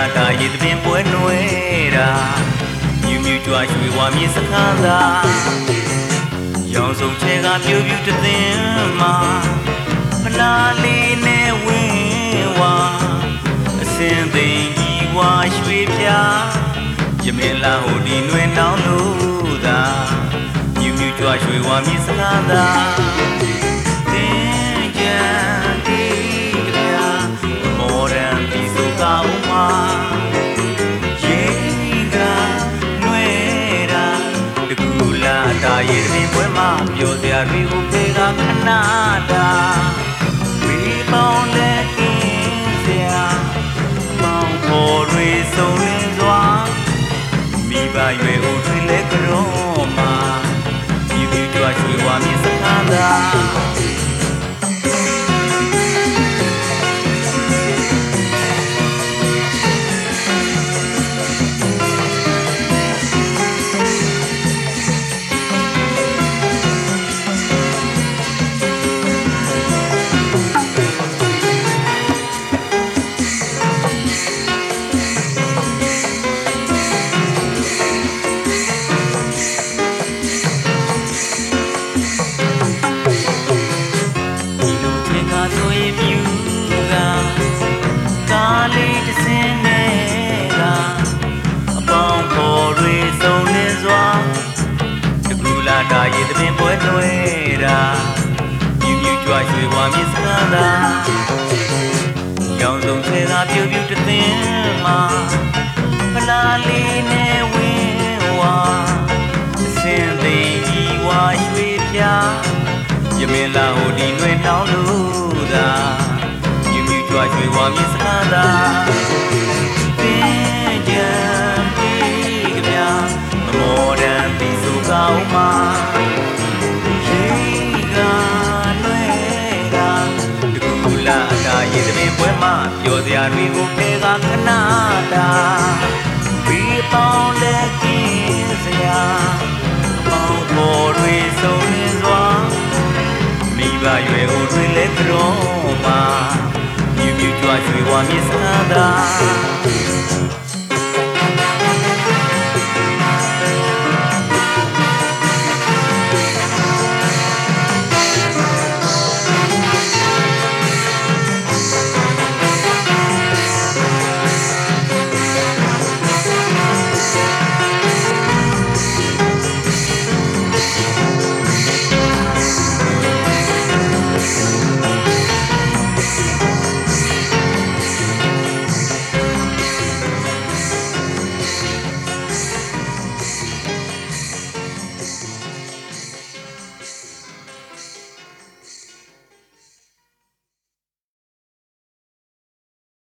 လာတာရည်သပင်ပွဲနွယ်တာမြူးမြူးကြွားရွှေဝါမြေစခန်းသာရောင်စုံချဲကပြူပြူတသင်းမှာဖလားလေးနဲ့ဝင်းဝါအစင်သိင်ကြီးဝါရွှေပြာရမင်းလာဟိုဒီနွယ်နောင်လို့သာမြူးမြူးကြွားရွှေဝါမြေစခန်းသာ တာရေသပင်ပွဲမှာပြောစရာတွေကိုဖေကခဏတာဝေပေါင်းတဲ့ကင်းစရာပေါင်းပေါ်တွေစုံလင်းစွာမိဘရွယ်ဦးတွေလည်းကြော ရေသပင်ပွဲတွဲတာမြူမြူကြွားရွှေဝါမြေစကားသာရောင်စုံချဲသာပြူပြူတစ်သင်းမှာဖလားလေးနဲ့ဝင်းဝါအစင်သိင်ကြီးဝါရွှေပြားရမင်းလာဟိုဒီနှွေတောင်းလို့သာမြူမြူကြွားရွှေဝါမြေစကားသာ စရာတွေကိုဖဲကခဏတာဘီပေါင်းတဲ့ကင်းစရာပေါင်းပေါ်တွေစုံလင်းစွာမိဘရွယ်ဦးတွေလည်းကြောမှာမြူမြူကြွားရွှေဝါမြေစကားသာ